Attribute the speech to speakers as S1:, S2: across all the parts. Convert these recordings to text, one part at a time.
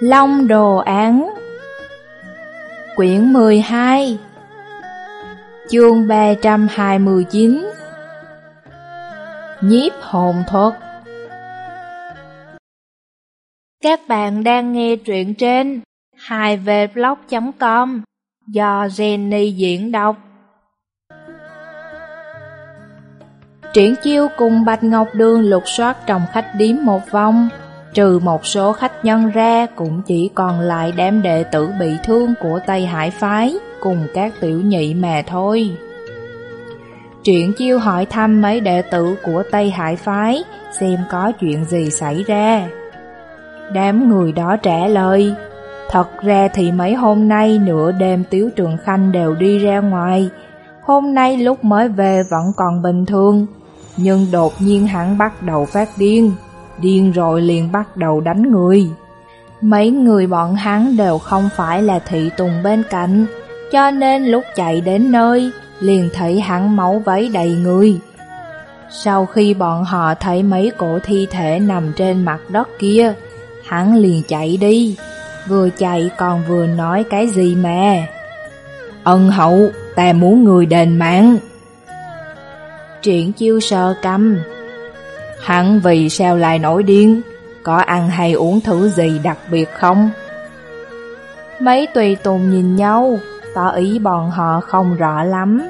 S1: Long Đồ Án. Quyển 12 Chương 329 Nhiếp hồn thuật. Các bạn đang nghe truyện trên 2vblog.com do Jenny diễn đọc. Triển chiêu cùng Bạch Ngọc Đường lục soát trong khách điếm một vòng. Trừ một số khách nhân ra cũng chỉ còn lại đám đệ tử bị thương của Tây Hải Phái cùng các tiểu nhị mà thôi. Truyện chiêu hỏi thăm mấy đệ tử của Tây Hải Phái xem có chuyện gì xảy ra. Đám người đó trả lời, thật ra thì mấy hôm nay nửa đêm Tiếu Trường Khanh đều đi ra ngoài. Hôm nay lúc mới về vẫn còn bình thường, nhưng đột nhiên hắn bắt đầu phát điên điên rồi liền bắt đầu đánh người. Mấy người bọn hắn đều không phải là thị tùng bên cạnh, cho nên lúc chạy đến nơi, liền thấy hắn máu váy đầy người. Sau khi bọn họ thấy mấy cổ thi thể nằm trên mặt đất kia, hắn liền chạy đi, vừa chạy còn vừa nói cái gì mà. Ân hậu, ta muốn người đền mạng. Triển chiêu sơ căm, Hắn vì sao lại nổi điên? Có ăn hay uống thứ gì đặc biệt không? Mấy tùy tùng nhìn nhau, tỏ ý bọn họ không rõ lắm.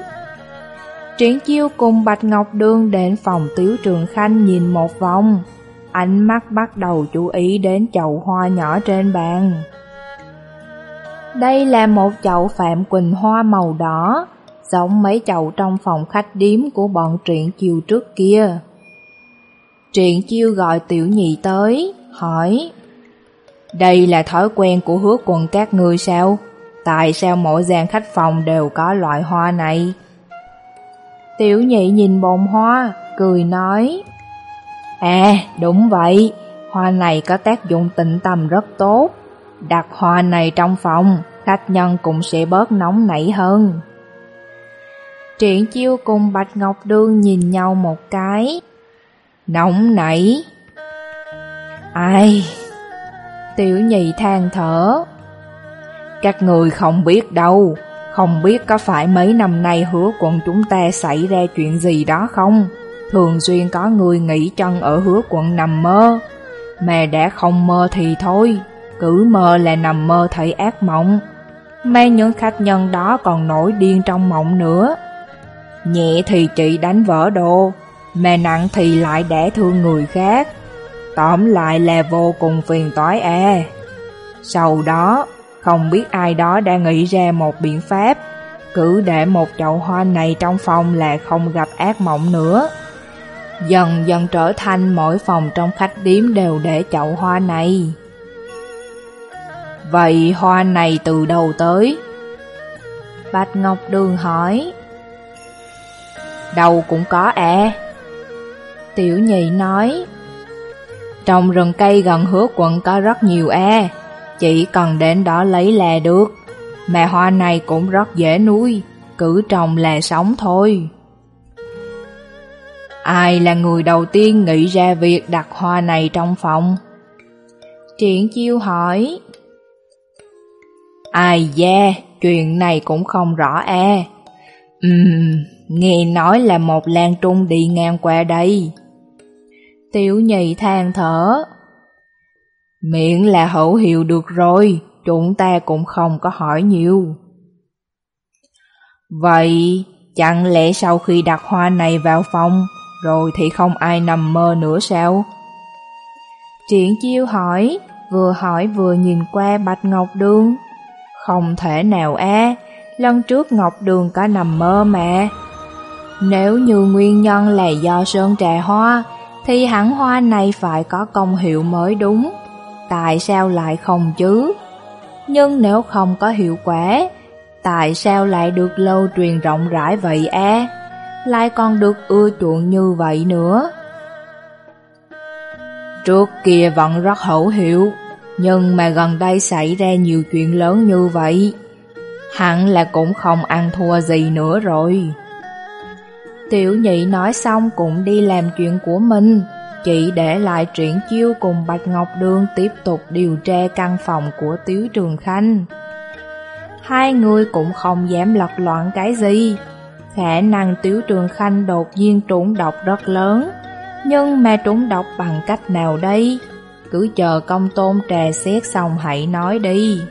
S1: Triển chiêu cùng Bạch Ngọc Đương đến phòng Tiếu Trường Khanh nhìn một vòng. Ánh mắt bắt đầu chú ý đến chậu hoa nhỏ trên bàn. Đây là một chậu Phạm Quỳnh Hoa màu đỏ, giống mấy chậu trong phòng khách điếm của bọn Triển chiều trước kia. Triện chiêu gọi tiểu nhị tới, hỏi Đây là thói quen của hứa quần các người sao? Tại sao mỗi gian khách phòng đều có loại hoa này? Tiểu nhị nhìn bồn hoa, cười nói À, đúng vậy, hoa này có tác dụng tịnh tâm rất tốt. Đặt hoa này trong phòng, khách nhân cũng sẽ bớt nóng nảy hơn. Triển chiêu cùng Bạch Ngọc Đương nhìn nhau một cái, Nóng nảy. Ai? Tiểu nhị than thở. Các người không biết đâu, Không biết có phải mấy năm nay hứa quận chúng ta xảy ra chuyện gì đó không? Thường xuyên có người nghỉ chân ở hứa quận nằm mơ. Mà đã không mơ thì thôi, Cứ mơ là nằm mơ thấy ác mộng. May những khách nhân đó còn nổi điên trong mộng nữa. Nhẹ thì chị đánh vỡ đồ mà nặng thì lại đẻ thương người khác. Tóm lại là vô cùng phiền toái e. Sau đó, không biết ai đó đã nghĩ ra một biện pháp, cứ để một chậu hoa này trong phòng là không gặp ác mộng nữa. Dần dần trở thành mỗi phòng trong khách điếm đều để chậu hoa này. Vậy hoa này từ đâu tới? Bạch Ngọc Đường hỏi. Đâu cũng có à. Tiểu nhị nói Trong rừng cây gần hứa quận có rất nhiều e Chỉ cần đến đó lấy là được. Mẹ hoa này cũng rất dễ nuôi Cứ trồng là sống thôi. Ai là người đầu tiên nghĩ ra việc đặt hoa này trong phòng? Triển chiêu hỏi Ai da, chuyện này cũng không rõ e. Ừm, nghe nói là một lan trung đi ngang qua đây. Tiểu nhị than thở. Miệng là hữu hiệu được rồi, chúng ta cũng không có hỏi nhiều. Vậy, chẳng lẽ sau khi đặt hoa này vào phòng, rồi thì không ai nằm mơ nữa sao? Triển chiêu hỏi, vừa hỏi vừa nhìn qua Bạch Ngọc Đường. Không thể nào á, lần trước Ngọc Đường có nằm mơ mà. Nếu như nguyên nhân là do sơn trà hoa, thì hẳn hoa này phải có công hiệu mới đúng. Tại sao lại không chứ? Nhưng nếu không có hiệu quả, tại sao lại được lâu truyền rộng rãi vậy e? Lại còn được ưa chuộng như vậy nữa? Trước kia vẫn rất hữu hiệu, nhưng mà gần đây xảy ra nhiều chuyện lớn như vậy. Hẳn là cũng không ăn thua gì nữa rồi. Tiểu nhị nói xong cũng đi làm chuyện của mình, chỉ để lại truyện chiêu cùng Bạch Ngọc Đường tiếp tục điều tra căn phòng của Tiếu Trường Khanh. Hai người cũng không dám lật loạn cái gì. Khả năng Tiếu Trường Khanh đột nhiên trúng độc rất lớn, nhưng mà trúng độc bằng cách nào đây? Cứ chờ công tôn trà xét xong hãy nói đi.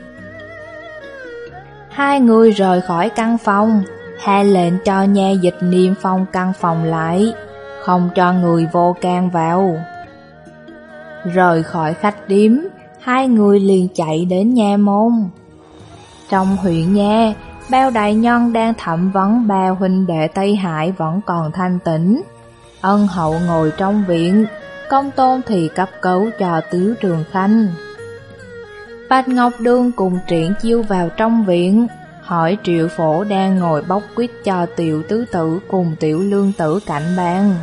S1: Hai người rời khỏi căn phòng, hạ lệnh cho nha dịch niêm phong căn phòng lại, không cho người vô can vào. Rời khỏi khách điếm, hai người liền chạy đến nha môn. Trong huyện nha, bao đại nhân đang thẩm vấn ba huynh đệ Tây Hải vẫn còn thanh tĩnh. Ân hậu ngồi trong viện, công tôn thì cấp cấu cho tứ trường khanh. Bạch Ngọc Đương cùng triển chiêu vào trong viện, hỏi triệu phổ đang ngồi bóc quýt cho tiểu tứ tử cùng tiểu lương tử cạnh bàn.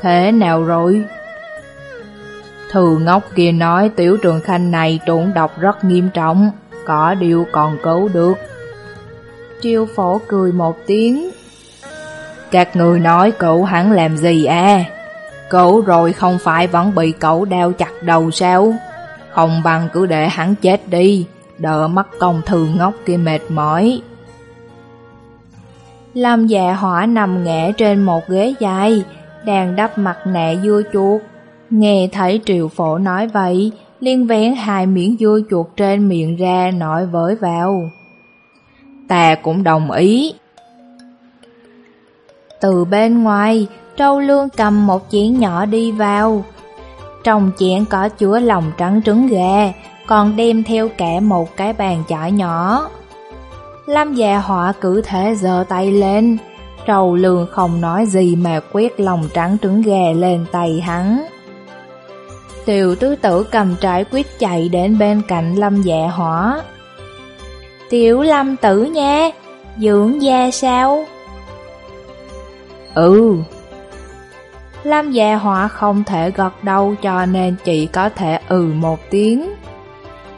S1: Thế nào rồi? Thư ngốc kia nói tiểu trường khanh này trộn độc rất nghiêm trọng, có điều còn cứu được. Triệu phổ cười một tiếng. Các người nói cậu hắn làm gì à? Cậu rồi không phải vẫn bị cậu đeo chặt đầu sao? Không bằng cứ để hắn chết đi, đỡ mắt công thư ngốc kia mệt mỏi. Lâm dạ hỏa nằm ngã trên một ghế dài, đang đắp mặt nạ dưa chuột. Nghe thấy triệu phổ nói vậy, liên vén hai miếng dưa chuột trên miệng ra nói với vào. Ta cũng đồng ý. Từ bên ngoài, Trâu Lương cầm một chén nhỏ đi vào. Trong chén có chứa lòng trắng trứng gà, còn đem theo cả một cái bàn chải nhỏ. Lâm già dạ họa cử thể giơ tay lên, trầu lường không nói gì mà quét lòng trắng trứng gà lên tay hắn. Tiểu tứ tử cầm trái quyết chạy đến bên cạnh lâm dạ hỏa. Tiểu lâm tử nha, dưỡng da sao? Ừ. Lâm dạ hỏa không thể gật đầu cho nên chỉ có thể ừ một tiếng.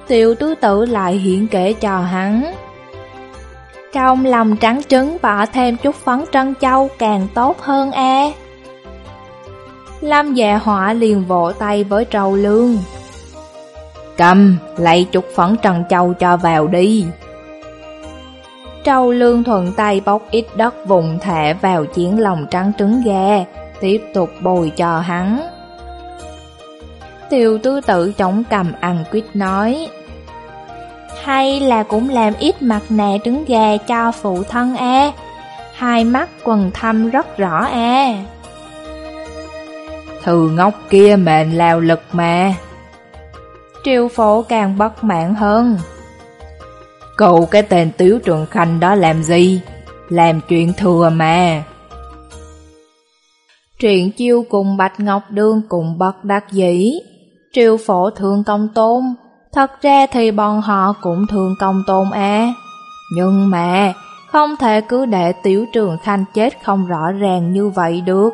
S1: Tiểu tứ tử lại hiện kể cho hắn. Trong lòng trắng trứng bỏ thêm chút phấn trân châu càng tốt hơn e. Lâm dạ họa liền vỗ tay với trầu lương. Cầm, lấy chút phấn trân châu cho vào đi. Trâu lương thuận tay bóc ít đất vùng thẻ vào chiến lòng trắng trứng gà, tiếp tục bồi cho hắn. Tiêu tứ tự chống cầm ăn quýt nói Hay là cũng làm ít mặt nạ trứng gà cho phụ thân e. Hai mắt quần thâm rất rõ e. Thư ngốc kia mệnh lao lực mà. Triều phổ càng bất mãn hơn. Cậu cái tên Tiếu Trường Khanh đó làm gì? Làm chuyện thừa mà. Truyện chiêu cùng Bạch Ngọc Đương cùng bậc đặc dĩ Triều phổ thương công tôn. Thật ra thì bọn họ cũng thương công tôn à Nhưng mà Không thể cứ để Tiểu Trường Khanh chết không rõ ràng như vậy được.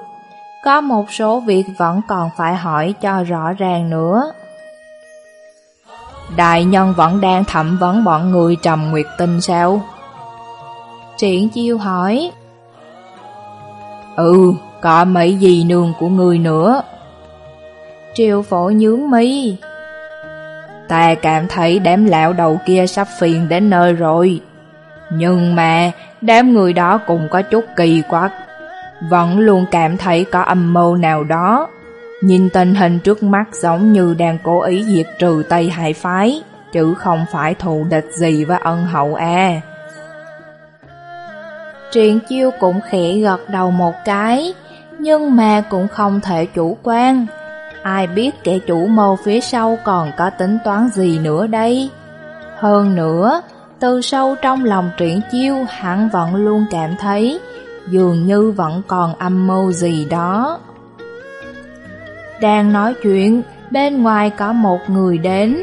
S1: Có một số việc vẫn còn phải hỏi cho rõ ràng nữa. Đại nhân vẫn đang thẩm vấn bọn người trầm nguyệt tinh sao? Triển chiêu hỏi. Ừ, có mấy gì nương của người nữa triệu phổ nhướng mi. Ta cảm thấy đám lão đầu kia sắp phiền đến nơi rồi. Nhưng mà, đám người đó cũng có chút kỳ quặc. Vẫn luôn cảm thấy có âm mưu nào đó. Nhìn tình hình trước mắt giống như đang cố ý diệt trừ Tây Hải Phái, Chứ không phải thù địch gì với ân hậu à Triển chiêu cũng khẽ gật đầu một cái, nhưng mà cũng không thể chủ quan. Ai biết kẻ chủ mưu phía sau còn có tính toán gì nữa đây? Hơn nữa, từ sâu trong lòng Triển chiêu hắn vẫn luôn cảm thấy dường như vẫn còn âm mưu gì đó. Đang nói chuyện, bên ngoài có một người đến,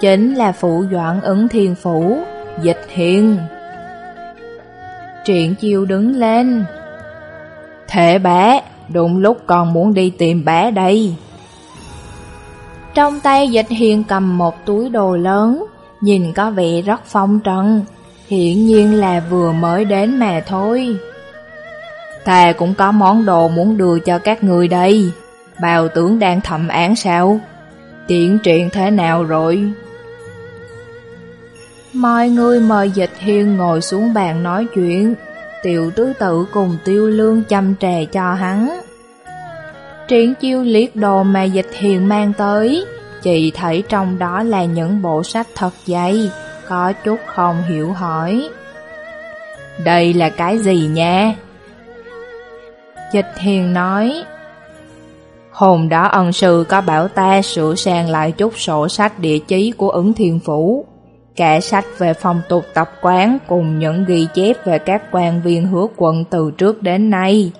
S1: chính là phụ doãn ứng thiên phủ, dịch hiền. Triển chiêu đứng lên, Thể bé, đúng lúc còn muốn đi tìm bé đây. Trong tay dịch hiền cầm một túi đồ lớn, nhìn có vẻ rất phong trần, hiển nhiên là vừa mới đến mà thôi. Ta cũng có món đồ muốn đưa cho các người đây. bào tướng đang thẩm án sao? Tiện truyện thế nào rồi? Mọi người mời dịch hiên ngồi xuống bàn nói chuyện, tiểu tứ tự cùng tiêu lương chăm trà cho hắn. Triển chiêu liếc đồ mà dịch hiền mang tới, chị thấy trong đó là những bộ sách thật dày, có chút không hiểu hỏi. Đây là cái gì nha? Dịch hiền nói, Hôm đó ân sư có bảo ta sửa sang lại chút sổ sách địa chí của ứng thiên phủ. Cả sách về phong tục tập quán cùng những ghi chép về các quan viên hứa quận từ trước đến nay.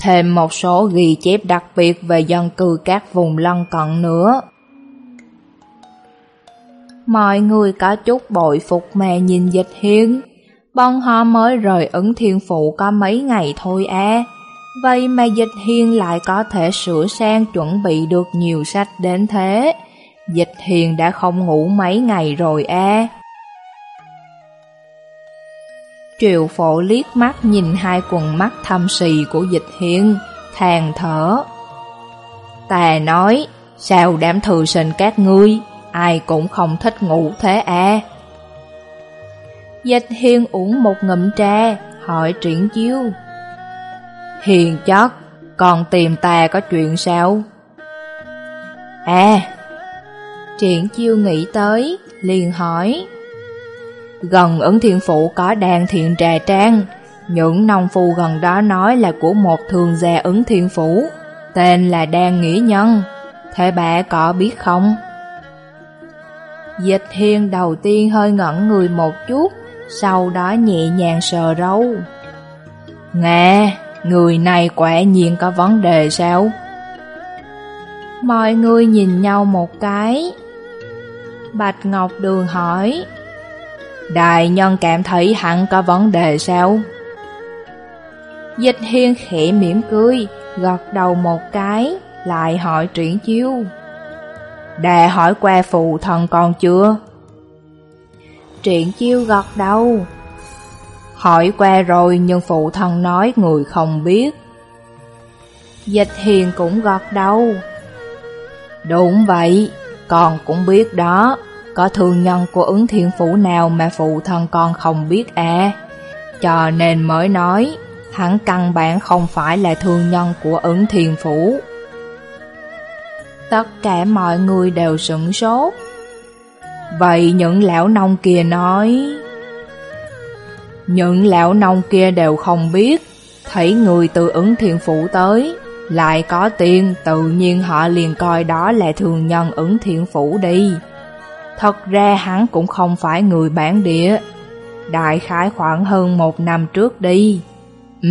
S1: Thêm một số ghi chép đặc biệt về dân cư các vùng lân cận nữa. Mọi người có chút bội phục mà nhìn dịch hiên. Bọn họ mới rời ứng thiên phụ có mấy ngày thôi à. Vậy mà dịch hiên lại có thể sửa sang chuẩn bị được nhiều sách đến thế. Dịch hiền đã không ngủ mấy ngày rồi à. Triệu phổ liếc mắt nhìn hai quần mắt thâm sì của dịch hiên, than thở. Tà nói, sao đám thư sinh các ngươi, ai cũng không thích ngủ thế à. Dịch hiên uống một ngụm trà, hỏi triển chiêu. Hiền chất, còn tìm ta có chuyện sao? À, Triển chiêu nghĩ tới, liền hỏi. Gần ấn thiên phụ có đàn thiện trà trang, những nông phu gần đó nói là của một thường gia ứng thiên phủ, tên là Đan Nghĩa Nhân. Thế bà có biết không? Dịch hiên đầu tiên hơi ngẩn người một chút, sau đó nhẹ nhàng sờ râu. Nghe, người này quả nhiên có vấn đề sao? Mọi người nhìn nhau một cái, Bạch Ngọc Đường hỏi Đại nhân cảm thấy hẳn có vấn đề sao? Dịch hiên khẽ mỉm cười, gật đầu một cái, lại hỏi triển chiêu. Đã hỏi qua phụ thần còn chưa? Triển chiêu gật đầu. Hỏi qua rồi nhưng phụ thần nói người không biết. Dịch hiền cũng gật đầu. Đúng vậy, con cũng biết đó, có thương nhân của ứng thiên phủ nào mà phụ thân con không biết à. Cho nên mới nói, hắn căn bản không phải là thương nhân của ứng thiên phủ. Tất cả mọi người đều sửng sốt. Vậy những lão nông kia nói... Những lão nông kia đều không biết, thấy người từ ứng thiên phủ tới, lại có tiền, tự nhiên họ liền coi đó là thường nhân ứng thiện phủ đi. Thật ra hắn cũng không phải người bản địa. Đại khái khoảng hơn một năm trước đi. Ừ,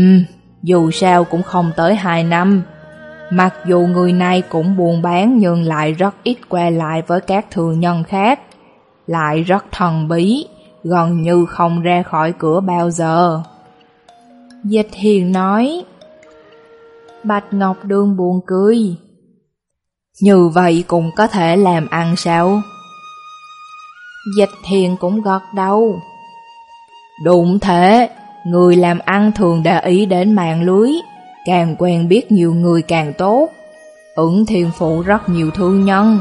S1: dù sao cũng không tới hai năm. Mặc dù người này cũng buôn bán nhưng lại rất ít qua lại với các thường nhân khác. Lại rất thần bí, gần như không ra khỏi cửa bao giờ. Dịch hiền nói, Bạch Ngọc đương buồn cười. Như vậy cũng có thể làm ăn sao? Dịch thiền cũng gật đầu. Đúng thế, người làm ăn thường để ý đến mạng lưới, càng quen biết nhiều người càng tốt. Ứng thiền phụ rất nhiều thương nhân,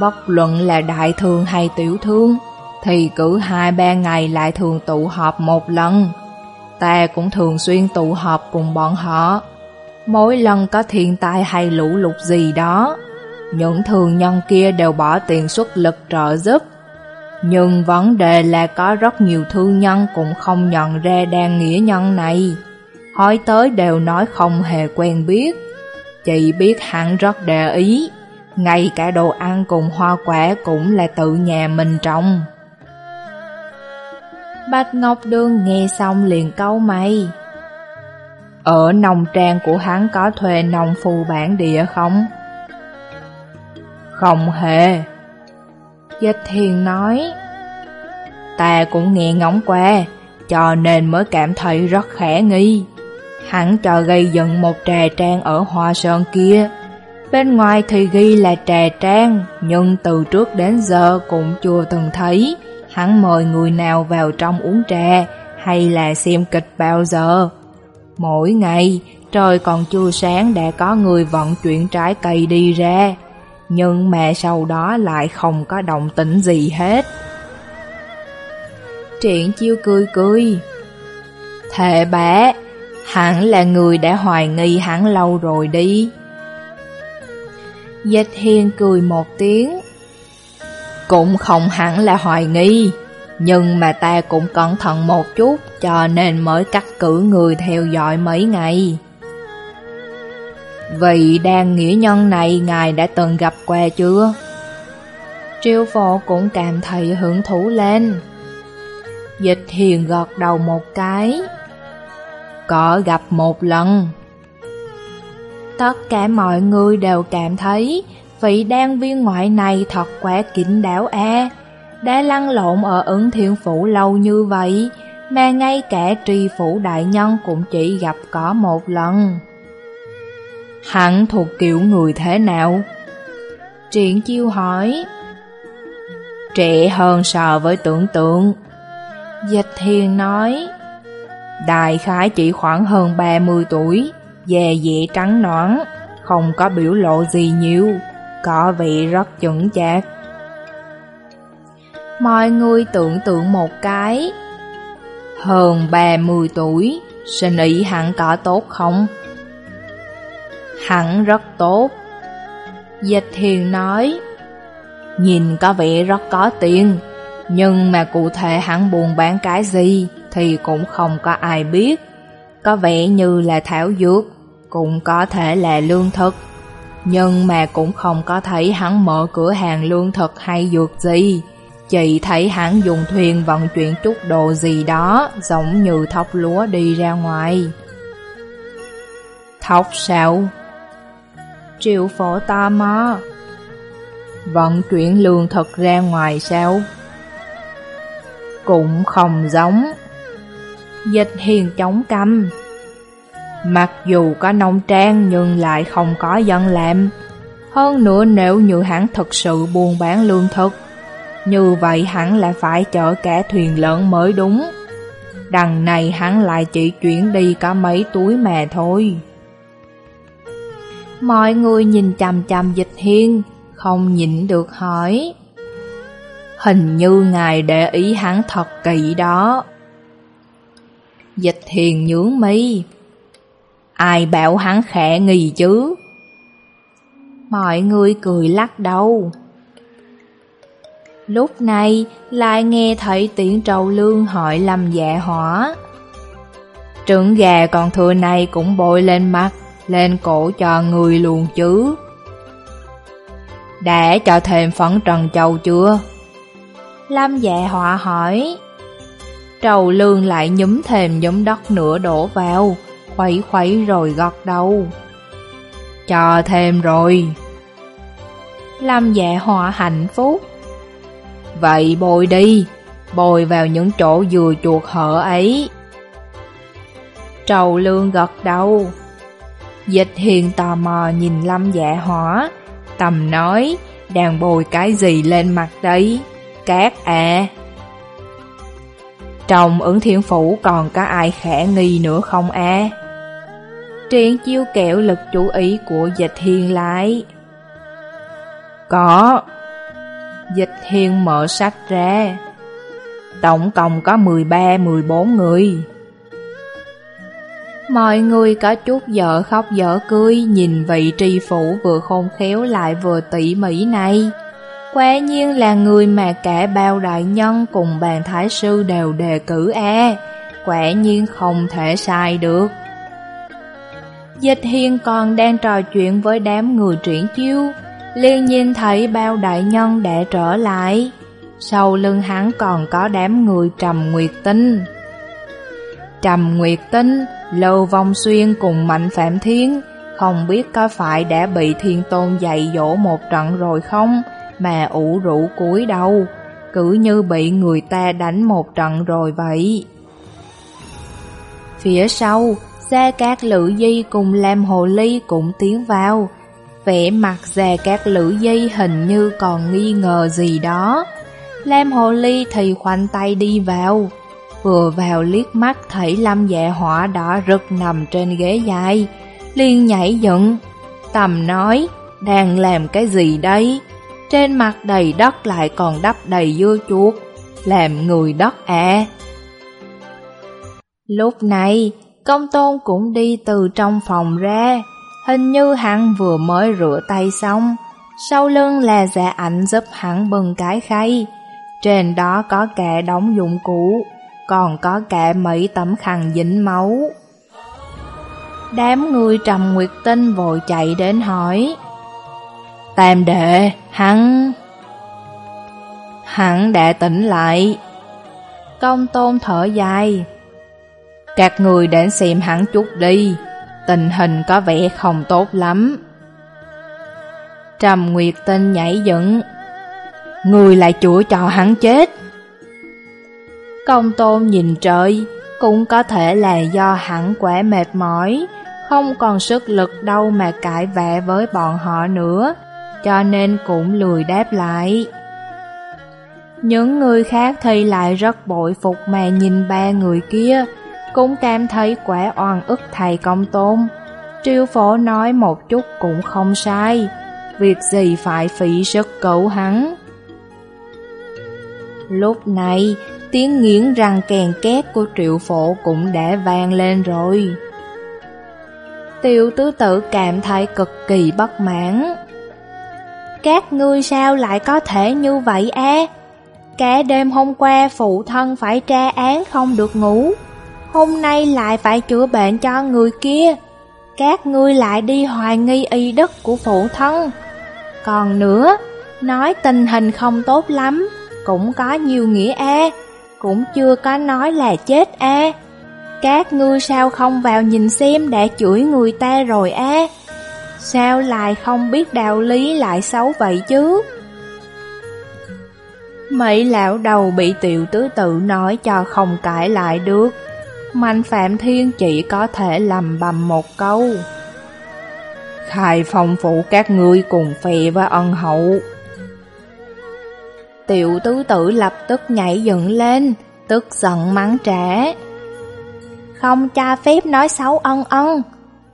S1: bất luận là đại thương hay tiểu thương, thì cứ hai ba ngày lại thường tụ họp một lần. Ta cũng thường xuyên tụ họp cùng bọn họ. Mỗi lần có thiên tai hay lũ lụt gì đó, những thường nhân kia đều bỏ tiền xuất lực trợ giúp. Nhưng vấn đề là có rất nhiều thương nhân cũng không nhận ra đàn nghĩa nhân này. Hỏi tới đều nói không hề quen biết. Chị biết hắn rất để ý, ngay cả đồ ăn cùng hoa quả cũng là tự nhà mình trồng. Bạch Ngọc Đường nghe xong liền câu mày. Ở nông trang của hắn có thuê nông phù bản địa không? Không hề. Dịch thiền nói, ta cũng nghe ngóng qua, cho nên mới cảm thấy rất khả nghi. Hắn cho gây dựng một trà trang ở Hoa Sơn kia. Bên ngoài thì ghi là trà trang, nhưng từ trước đến giờ cũng chưa từng thấy hắn mời người nào vào trong uống trà hay là xem kịch bao giờ. Mỗi ngày, Trời còn chưa sáng đã có người vận chuyển trái cây đi ra, nhưng mẹ sau đó lại không có động tĩnh gì hết. Triển chiêu cười cười. Thề bé hẳn là người đã hoài nghi hẳn lâu rồi đi. Dịch hiên cười một tiếng. Cũng không hẳn là hoài nghi, nhưng mà ta cũng cẩn thận một chút cho nên mới cắt cử người theo dõi mấy ngày. Vị đàn nghĩa nhân này ngài đã từng gặp qua chưa? Triêu phổ cũng cảm thấy hưởng thú lên. Dịch hiền gật đầu một cái. Có gặp một lần. Tất cả mọi người đều cảm thấy vị đan viên ngoại này thật quá kín đáo a Đã lăn lộn ở ứng thiên phủ lâu như vậy, mà ngay cả tri phủ đại nhân cũng chỉ gặp có một lần. Hắn thuộc kiểu người thế nào? Triển chiêu hỏi. Trẻ hơn so với tưởng tượng. Dịch thiền nói. Đại khái chỉ khoảng hơn 30 tuổi, dè dẹ trắng nõn, không có biểu lộ gì nhiều, có vị rất chững chạc. Mọi người tưởng tượng một cái. Hơn 30 tuổi, sinh ý hẳn có tốt không? Hẳn rất tốt. Dịch thiền nói, nhìn có vẻ rất có tiền, nhưng mà cụ thể hắn buồn bán cái gì thì cũng không có ai biết. Có vẻ như là thảo dược, cũng có thể là lương thực, nhưng mà cũng không có thấy hắn mở cửa hàng lương thực hay dược gì. Chỉ thấy hắn dùng thuyền vận chuyển chút đồ gì đó giống như thóc lúa đi ra ngoài. Thóc sao? Triệu phổ ta mà. Vận chuyển lương thực ra ngoài sao? Cũng không giống. Dịch hiền chống căm. Mặc dù có nông trang nhưng lại không có dân làm. Hơn nữa nếu như hắn thực sự buôn bán lương thực, như vậy hắn lại phải chở cả thuyền lớn mới đúng. Đằng này hắn lại chỉ chuyển đi có mấy túi mà thôi. Mọi người nhìn chằm chằm dịch hiên, không nhịn được hỏi. Hình như ngài để ý hắn thật kỹ đó. Dịch hiền nhướng mi. Ai bảo hắn khẽ nghi chứ? Mọi người cười lắc đầu. Lúc này lại nghe thấy tiếng trầu lương hỏi làm dạ hỏa. Trứng gà còn thừa này cũng bội lên mặt lên cổ cho người luôn chứ. Đã cho thêm phấn trần châu chưa? Lâm dạ họa hỏi. Trầu lương lại nhúm thêm nhúm đất nữa đổ vào, khuấy khuấy rồi gật đầu. Cho thêm rồi. Lâm dạ họa hạnh phúc. Vậy bồi đi, bồi vào những chỗ vừa chuột hở ấy. Trầu lương gật đầu. Dịch hiền tò mò nhìn lâm dạ hỏa, tầm nói, đang bồi cái gì lên mặt đấy, cát à. Trong ứng thiên phủ còn có ai khả nghi nữa không à? Triển chiêu kẹo lực chú ý của dịch hiền lại. Có. Dịch hiền mở sách ra. Tổng cộng có 13-14 người. Mọi người có chút dở khóc dở cười nhìn vị tri phủ vừa khôn khéo lại vừa tỉ mỉ này. Quả nhiên là người mà cả bao đại nhân cùng bàn thái sư đều đề cử e quả nhiên không thể sai được. Dịch hiên còn đang trò chuyện với đám người triển chiêu, liền nhìn thấy bao đại nhân đã trở lại. Sau lưng hắn còn có đám người trầm nguyệt tinh. Trầm nguyệt tinh Lâu Vong Xuyên cùng Mạnh Phạm Thiên không biết có phải đã bị Thiên Tôn dạy dỗ một trận rồi không mà ủ rũ cúi đầu, cứ như bị người ta đánh một trận rồi vậy. Phía sau, Gia Cát Lữ Di cùng Lam Hồ Ly cũng tiến vào, vẻ mặt Gia Cát Lữ Di hình như còn nghi ngờ gì đó. Lam Hồ Ly thì khoanh tay đi vào, Vừa vào liếc mắt thấy lâm dạ hỏa đỏ rực nằm trên ghế dài, liền nhảy dựng. Tầm nói, đang làm cái gì đây? Trên mặt đầy đất lại còn đắp đầy dưa chuột, làm người đất à. Lúc này, công tôn cũng đi từ trong phòng ra, hình như hắn vừa mới rửa tay xong. Sau lưng là dạ ảnh giúp hắn bưng cái khay, trên đó có cả đống dụng cụ, còn có cả mấy tấm khăn dính máu. Đám người trầm nguyệt tinh vội chạy đến hỏi. Tam đệ, hắn... Hắn đã tỉnh lại. Công tôn thở dài. Các người đến xem hắn chút đi, tình hình có vẻ không tốt lắm. Trầm Nguyệt Tinh nhảy dựng. Người lại chữa cho hắn chết. Công tôn nhìn trời, cũng có thể là do hẳn quẻ mệt mỏi, không còn sức lực đâu mà cãi vẽ với bọn họ nữa, cho nên cũng lười đáp lại. Những người khác thì lại rất bội phục mà nhìn ba người kia, cũng cảm thấy quả oan ức thầy công tôn. Triêu phổ nói một chút cũng không sai, việc gì phải phỉ sức cậu hắn. Lúc này, tiếng nghiến răng kèn két của triệu phổ cũng đã vang lên rồi. Tiêu tứ tử cảm thấy cực kỳ bất mãn. Các ngươi sao lại có thể như vậy á? Cả đêm hôm qua phụ thân phải tra án không được ngủ, hôm nay lại phải chữa bệnh cho người kia. Các ngươi lại đi hoài nghi y đức của phụ thân. Còn nữa, nói tình hình không tốt lắm, cũng có nhiều nghĩa e, cũng chưa có nói là chết e. Các ngươi sao không vào nhìn xem đã chửi người ta rồi e? Sao lại không biết đạo lý lại xấu vậy chứ? Mấy lão đầu bị tiểu tứ tự nói cho không cãi lại được. Mạnh Phạm Thiên chỉ có thể lầm bầm một câu. Khai phong phụ các ngươi cùng phè với ân hậu. Tiểu tứ tử lập tức nhảy dựng lên, tức giận mắng trẻ: Không cha phép nói xấu ân ân.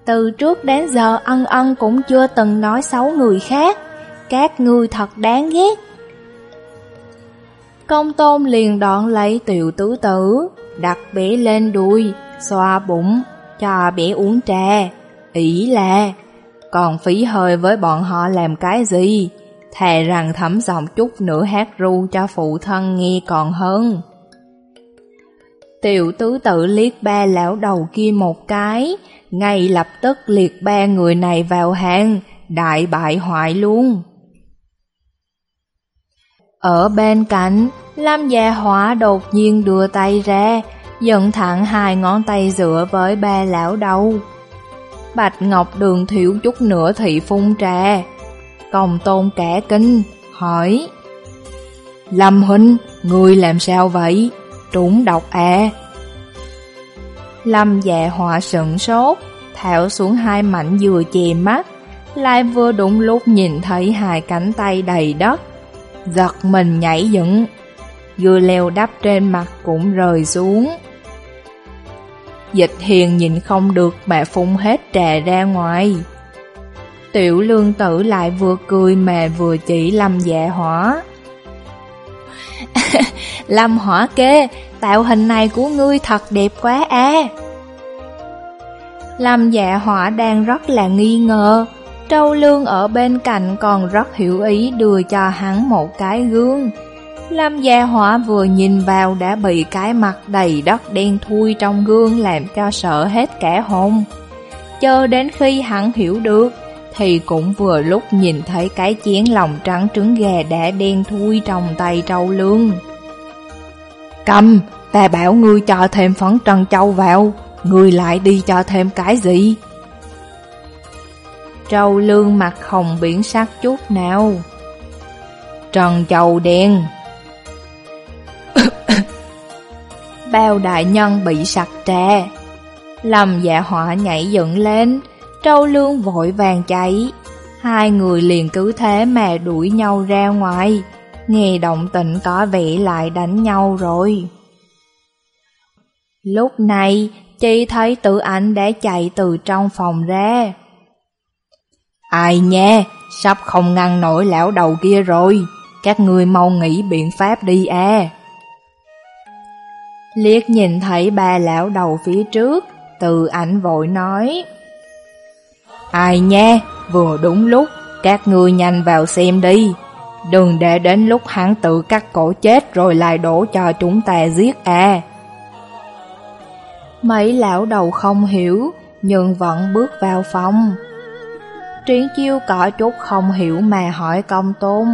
S1: Từ trước đến giờ ân ân cũng chưa từng nói xấu người khác. Các ngươi thật đáng ghét. Công tôn liền đoạn lấy tiểu tứ tử, đặt bé lên đuôi, xoa bụng, cho bé uống trà. Ý là, còn phí hơi với bọn họ làm cái gì? Thề rằng thấm giọng chút nữa hát ru cho phụ thân nghe còn hơn. Tiểu tứ tự liếc ba lão đầu kia một cái, ngay lập tức liệt ba người này vào hàng, đại bại hoại luôn. Ở bên cạnh, Lam gia hỏa đột nhiên đưa tay ra, dẫn thẳng hai ngón tay giữa với ba lão đầu. Bạch Ngọc Đường thiếu chút nữa thì phun trà. Công tôn cả kinh, hỏi Lâm Huynh, người làm sao vậy? Trúng độc à? Lâm dạ họa sững sốt, thảo xuống hai mảnh dừa chè mắt, lại vừa đúng lúc nhìn thấy hai cánh tay đầy đất. Giật mình nhảy dựng, vừa leo đắp trên mặt cũng rời xuống. Dịch hiền nhìn không được mà phun hết trà ra ngoài. Tiểu lương tử lại vừa cười mà vừa chỉ lâm dạ hỏa. lâm hỏa kê, tạo hình này của ngươi thật đẹp quá à. Lâm dạ hỏa đang rất là nghi ngờ, Trâu Lương ở bên cạnh còn rất hiểu ý đưa cho hắn một cái gương. Lâm Gia Hỏa vừa nhìn vào đã bị cái mặt đầy đất đen thui trong gương làm cho sợ hết cả hồn. Chờ đến khi hắn hiểu được, thì cũng vừa lúc nhìn thấy cái chén lòng trắng trứng gà đã đen thui trong tay trâu lương. Cầm, ta bảo ngươi cho thêm phấn trân châu vào, ngươi lại đi cho thêm cái gì? Trâu lương mặt hồng biển sắc chút nào. Trần châu đen bao đại nhân bị sặc trà. Lâm dạ họa nhảy dựng lên, trâu lương vội vàng chạy. Hai người liền cứ thế mà đuổi nhau ra ngoài, nghe động tĩnh có vẻ lại đánh nhau rồi. Lúc này, chị thấy tự ảnh đã chạy từ trong phòng ra. Ai nha, sắp không ngăn nổi lão đầu kia rồi, các người mau nghĩ biện pháp đi à. Liếc nhìn thấy ba lão đầu phía trước, từ ảnh vội nói. Ai nha, vừa đúng lúc, các ngươi nhanh vào xem đi. Đừng để đến lúc hắn tự cắt cổ chết rồi lại đổ cho chúng ta giết à. Mấy lão đầu không hiểu, nhưng vẫn bước vào phòng. Triển chiêu có chút không hiểu mà hỏi công tôn.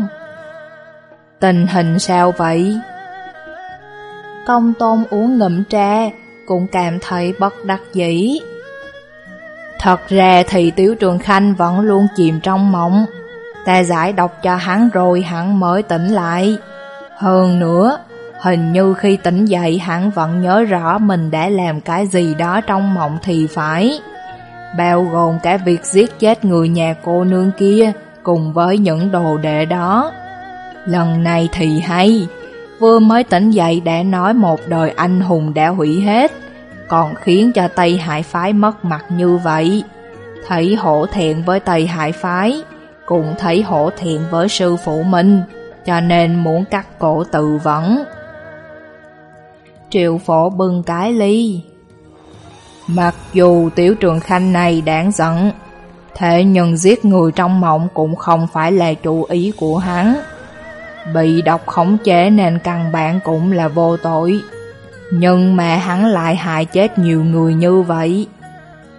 S1: Tình hình sao vậy? Công tôn uống ngụm trà, cũng cảm thấy bất đắc dĩ. Thật ra thì Tiếu Trường Khanh vẫn luôn chìm trong mộng. Ta giải độc cho hắn rồi hắn mới tỉnh lại. Hơn nữa, hình như khi tỉnh dậy hắn vẫn nhớ rõ mình đã làm cái gì đó trong mộng thì phải. Bao gồm cả việc giết chết người nhà cô nương kia cùng với những đồ đệ đó. Lần này thì hay, vừa mới tỉnh dậy đã nói một đời anh hùng đã hủy hết, còn khiến cho Tây Hải Phái mất mặt như vậy. Thấy hổ thẹn với Tây Hải Phái, cũng thấy hổ thẹn với sư phụ mình, cho nên muốn cắt cổ tự vẫn. Triệu phổ bưng cái ly. Mặc dù tiểu trường khanh này đáng giận, thế nhưng giết người trong mộng cũng không phải là chủ ý của hắn. Bị độc khống chế nên căn bản cũng là vô tội. Nhưng mà hắn lại hại chết nhiều người như vậy.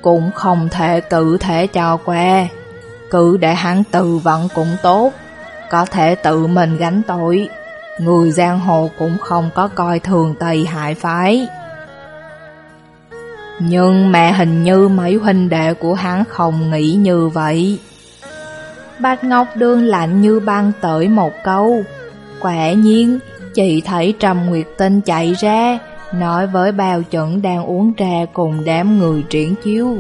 S1: Cũng không thể tự thể cho qua. Cứ để hắn tự vận cũng tốt. Có thể tự mình gánh tội. Người giang hồ cũng không có coi thường Tây hại phái. Nhưng mà hình như mấy huynh đệ của hắn không nghĩ như vậy. Bạch Ngọc Đương lạnh như băng tới một câu. Quả nhiên, chị thấy Trầm Nguyệt Tinh chạy ra, nói với bao chuẩn đang uống trà cùng đám người triển chiếu.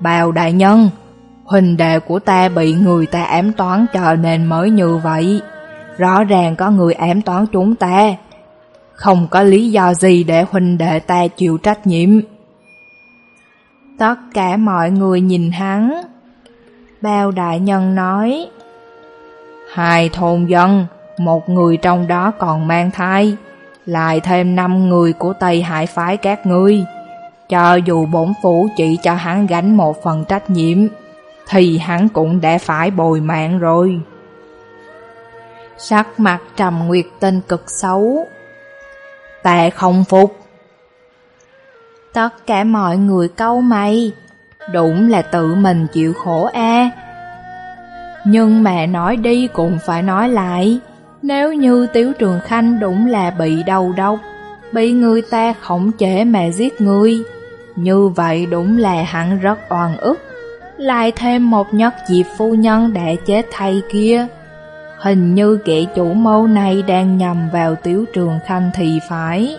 S1: Bào đại nhân, huynh đệ của ta bị người ta ám toán cho nên mới như vậy. Rõ ràng có người ám toán chúng ta. Không có lý do gì để huynh đệ ta chịu trách nhiệm. Tất cả mọi người nhìn hắn. Bao đại nhân nói, Hai thôn dân, một người trong đó còn mang thai, lại thêm năm người của Tây Hải phái các ngươi. Cho dù bổn phủ chỉ cho hắn gánh một phần trách nhiệm, thì hắn cũng đã phải bồi mạng rồi. Sắc mặt trầm nguyệt tinh cực xấu. Tệ không phục. Tất cả mọi người câu mày, đúng là tự mình chịu khổ a. Nhưng mẹ nói đi cũng phải nói lại, nếu như Tiếu Trường Khanh đúng là bị đầu độc, bị người ta khổng chế mà giết người, như vậy đúng là hắn rất oan ức. Lại thêm một nhất dịp phu nhân đã chết thay kia. Hình như kẻ chủ mâu này đang nhầm vào Tiếu Trường Khanh thì phải.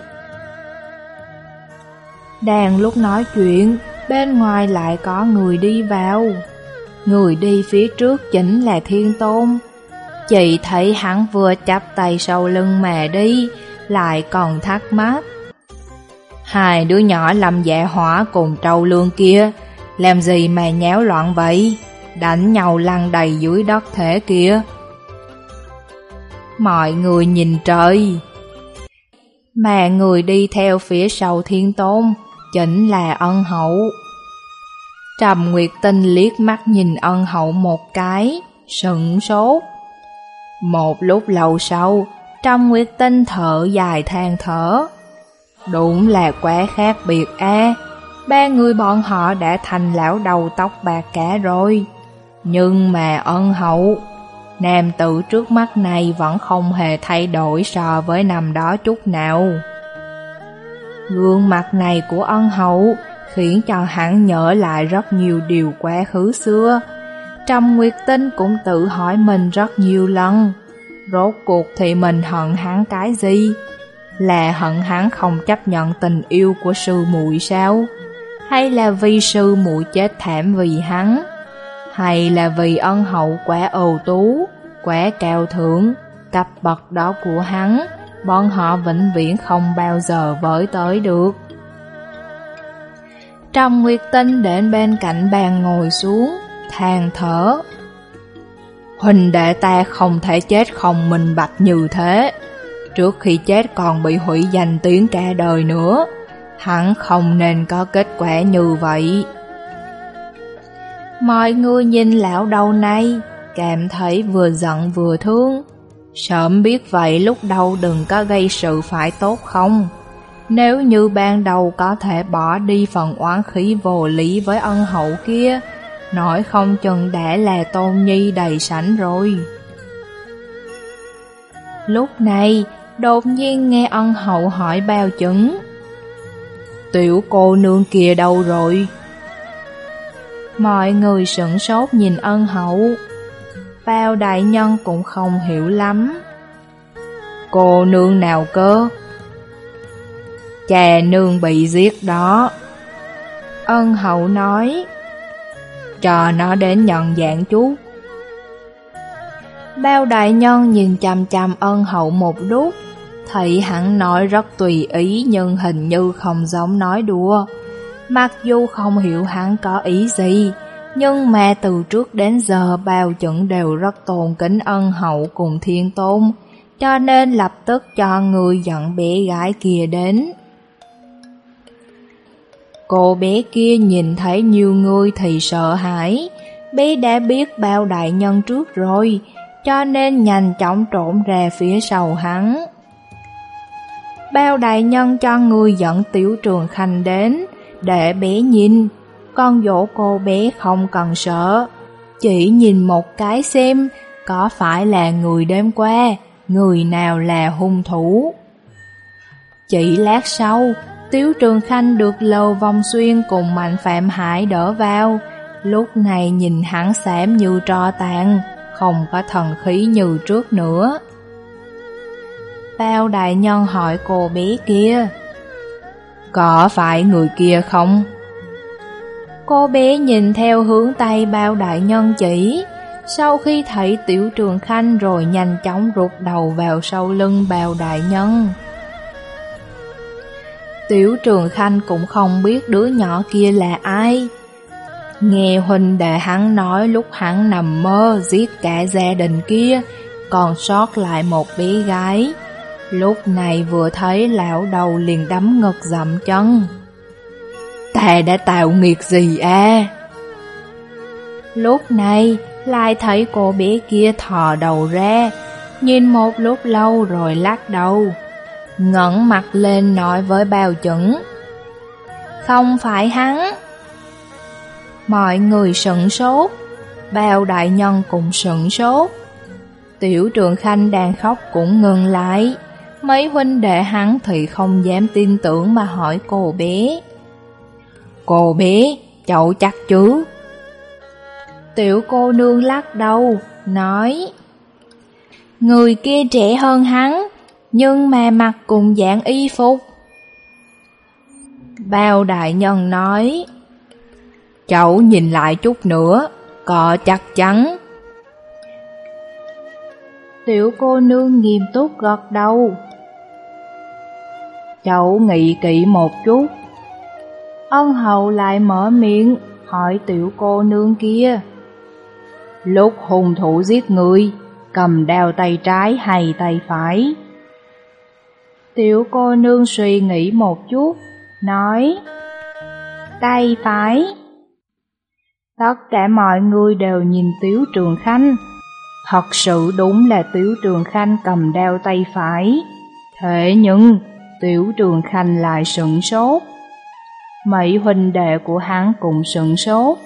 S1: Đang lúc nói chuyện, bên ngoài lại có người đi vào. Người đi phía trước chính là Thiên Tôn. Chị thấy hắn vừa chắp tay sau lưng mẹ đi, lại còn thắc mắc. Hai đứa nhỏ làm dạ hỏa cùng trâu lương kia, làm gì mà nhéo loạn vậy? Đánh nhau lăn đầy dưới đất thế kia. Mọi người nhìn trời. Mà người đi theo phía sau thiên tôn, chính là ân hậu. Trầm Nguyệt Tinh liếc mắt nhìn ân hậu một cái, sững sốt. Một lúc lâu sau, trong Nguyệt Tinh thở dài than thở. Đúng là quá khác biệt a Ba người bọn họ đã thành lão đầu tóc bạc cả rồi. Nhưng mà ân hậu, nam tử trước mắt này vẫn không hề thay đổi so với năm đó chút nào. Gương mặt này của ân hậu khiến cho hắn nhớ lại rất nhiều điều quá khứ xưa. Trầm Nguyệt Tinh cũng tự hỏi mình rất nhiều lần, rốt cuộc thì mình hận hắn cái gì? Là hận hắn không chấp nhận tình yêu của sư muội sao? Hay là vì sư muội chết thảm vì hắn? Hay là vì ân hậu quá ầu tú, quá cao thượng, cấp bậc đó của hắn, bọn họ vĩnh viễn không bao giờ với tới được. Trong Nguyệt Tinh đến bên cạnh bàn ngồi xuống, than thở. Huỳnh đệ ta không thể chết không minh bạch như thế. Trước khi chết còn bị hủy danh tiếng cả đời nữa. Hắn không nên có kết quả như vậy. Mọi người nhìn lão đầu này, cảm thấy vừa giận vừa thương. Sớm biết vậy lúc đầu đừng có gây sự phải tốt không? Nếu như ban đầu có thể bỏ đi phần oán khí vô lý với ân hậu kia, nói không chừng đã là tôn nhi đầy sảnh rồi. Lúc này, đột nhiên nghe ân hậu hỏi bao chứng. Tiểu cô nương kia đâu rồi? Mọi người sửng sốt nhìn ân hậu. Bao đại nhân cũng không hiểu lắm. Cô nương nào cơ? Chà nương bị giết đó. Ân hậu nói, cho nó đến nhận dạng chú Bao đại nhân nhìn chằm chằm ân hậu một lúc, thấy hắn nói rất tùy ý nhưng hình như không giống nói đùa. Mặc dù không hiểu hắn có ý gì, nhưng mà từ trước đến giờ bao chuẩn đều rất tôn kính ân hậu cùng thiên tôn, cho nên lập tức cho người dẫn bé gái kia đến. Cô bé kia nhìn thấy nhiều người thì sợ hãi, bé đã biết bao đại nhân trước rồi, cho nên nhanh chóng trộn ra phía sau hắn. Bao đại nhân cho người dẫn tiểu trường khanh đến, để bé nhìn, con dỗ cô bé không cần sợ, chỉ nhìn một cái xem có phải là người đêm qua, người nào là hung thủ. Chỉ lát sau, Tiếu Trường Khanh được Lầu Vong Xuyên cùng Mạnh Phạm Hải đỡ vào, lúc này nhìn hắn xám như tro tàn, không có thần khí như trước nữa. Bao đại nhân hỏi cô bé kia, có phải người kia không? Cô bé nhìn theo hướng tay bao đại nhân chỉ, sau khi thấy tiểu trường khanh rồi nhanh chóng rụt đầu vào sau lưng bao đại nhân. Tiểu trường khanh cũng không biết đứa nhỏ kia là ai. Nghe huynh đệ hắn nói lúc hắn nằm mơ giết cả gia đình kia, còn sót lại một bé gái. Lúc này vừa thấy lão đầu liền đấm ngực dậm chân. Ta đã tạo nghiệt gì à? Lúc này lại thấy cô bé kia thò đầu ra, nhìn một lúc lâu rồi lắc đầu ngẩng mặt lên nói với bào chuẩn. Không phải hắn. Mọi người sững sốt, bao đại nhân cũng sững sốt. Tiểu trường khanh đang khóc cũng ngừng lại. Mấy huynh đệ hắn thì không dám tin tưởng mà hỏi cô bé. Cô bé, chậu chắc chứ? Tiểu cô nương lắc đầu, nói Người kia trẻ hơn hắn, nhưng mà mặc cùng dạng y phục. Bao đại nhân nói, cháu nhìn lại chút nữa, có chắc chắn. Tiểu cô nương nghiêm túc gật đầu. Cháu nghĩ kỹ một chút. Ân hậu lại mở miệng, hỏi tiểu cô nương kia. Lúc hung thủ giết người, cầm đao tay trái hay tay phải? Tiểu cô nương suy nghĩ một chút, nói Tay phải. Tất cả mọi người đều nhìn Tiếu Trường Khanh. Thật sự đúng là Tiếu Trường Khanh cầm đeo tay phải. Thế nhưng Tiểu Trường Khanh lại sững sốt. Mấy huynh đệ của hắn cũng sững sốt.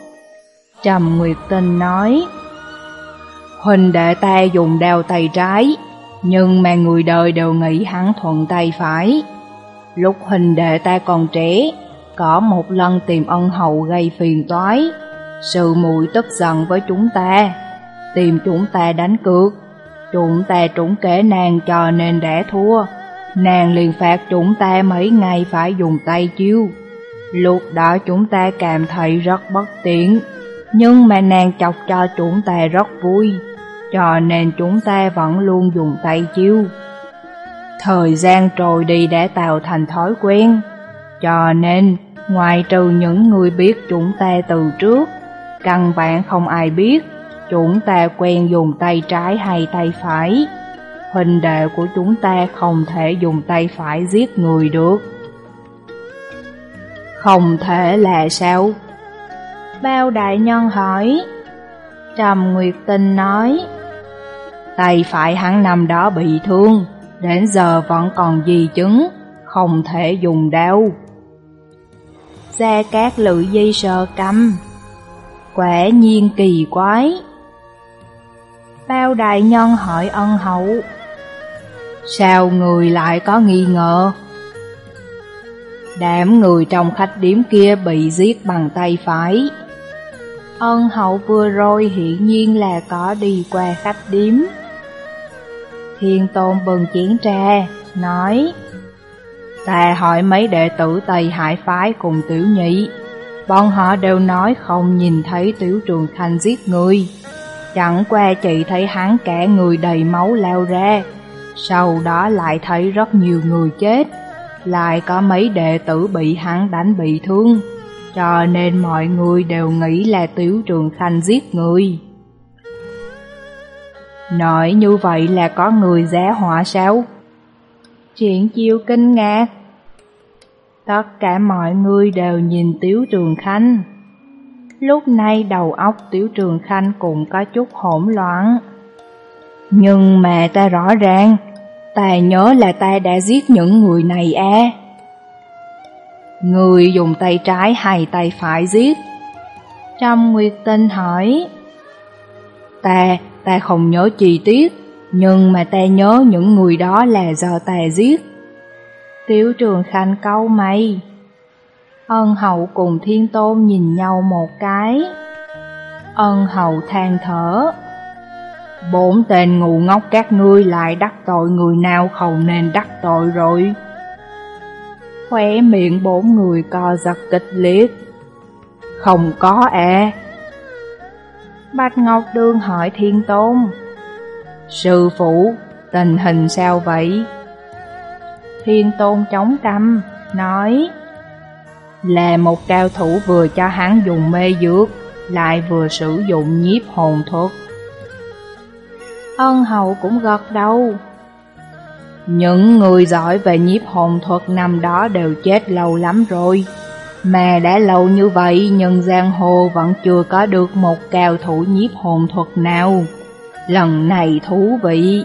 S1: Trầm Nguyệt Tinh nói Huynh đệ ta dùng đeo tay trái nhưng mà người đời đều nghĩ hắn thuận tay phải. Lúc hình đệ ta còn trẻ, có một lần tìm ân hậu gây phiền toái. Sự mùi tức giận với chúng ta, tìm chúng ta đánh cược. Chúng ta trúng kế nàng cho nên đã thua. Nàng liền phạt chúng ta mấy ngày phải dùng tay chiêu. Lúc đó chúng ta cảm thấy rất bất tiện, nhưng mà nàng chọc cho chúng ta rất vui cho nên chúng ta vẫn luôn dùng tay chiêu. Thời gian trôi đi đã tạo thành thói quen, cho nên Ngoài trừ những người biết chúng ta từ trước, căn bản không ai biết chúng ta quen dùng tay trái hay tay phải. Huynh đệ của chúng ta không thể dùng tay phải giết người được. Không thể là sao? Bao đại nhân hỏi. Trầm Nguyệt Tinh nói, tay phải hắn nằm đó bị thương, đến giờ vẫn còn di chứng, không thể dùng đao. Gia Cát Lự Di sờ cầm quả nhiên kỳ quái. Bao đại nhân hỏi ân hậu, sao người lại có nghi ngờ? Đám người trong khách điếm kia bị giết bằng tay phải. Ân hậu vừa rồi hiển nhiên là có đi qua khách điếm. Thiên tôn bừng chiến trà, nói Ta hỏi mấy đệ tử Tây Hải Phái cùng tiểu nhị. Bọn họ đều nói không nhìn thấy tiểu trường thanh giết người. Chẳng qua chỉ thấy hắn kẻ người đầy máu leo ra Sau đó lại thấy rất nhiều người chết. Lại có mấy đệ tử bị hắn đánh bị thương Cho nên mọi người đều nghĩ là tiểu trường khanh giết người. Nói như vậy là có người giá họa sao? Chuyện chiêu kinh ngạc. Tất cả mọi người đều nhìn Tiếu Trường Khanh. Lúc này đầu óc Tiếu Trường Khanh cũng có chút hỗn loạn. Nhưng mà ta rõ ràng Ta nhớ là ta đã giết những người này à Người dùng tay trái hay tay phải giết? Trâm Nguyệt Tinh hỏi. Ta, ta không nhớ chi tiết, Nhưng mà ta nhớ những người đó là do ta giết. Tiểu trường khanh câu mày. Ân hậu cùng thiên tôn nhìn nhau một cái. Ân hậu than thở. Bốn tên ngu ngốc các ngươi lại đắc tội người nào không nên đắc tội rồi. Khóe miệng bốn người co giật kịch liệt. Không có à Bạch Ngọc Đương hỏi Thiên Tôn Sư phụ, tình hình sao vậy? Thiên Tôn chống căm, nói Là một cao thủ vừa cho hắn dùng mê dược, lại vừa sử dụng nhiếp hồn thuật. Ân hậu cũng gật đầu. Những người giỏi về nhiếp hồn thuật năm đó đều chết lâu lắm rồi. Mà đã lâu như vậy nhưng giang hồ vẫn chưa có được một cao thủ nhiếp hồn thuật nào. Lần này thú vị.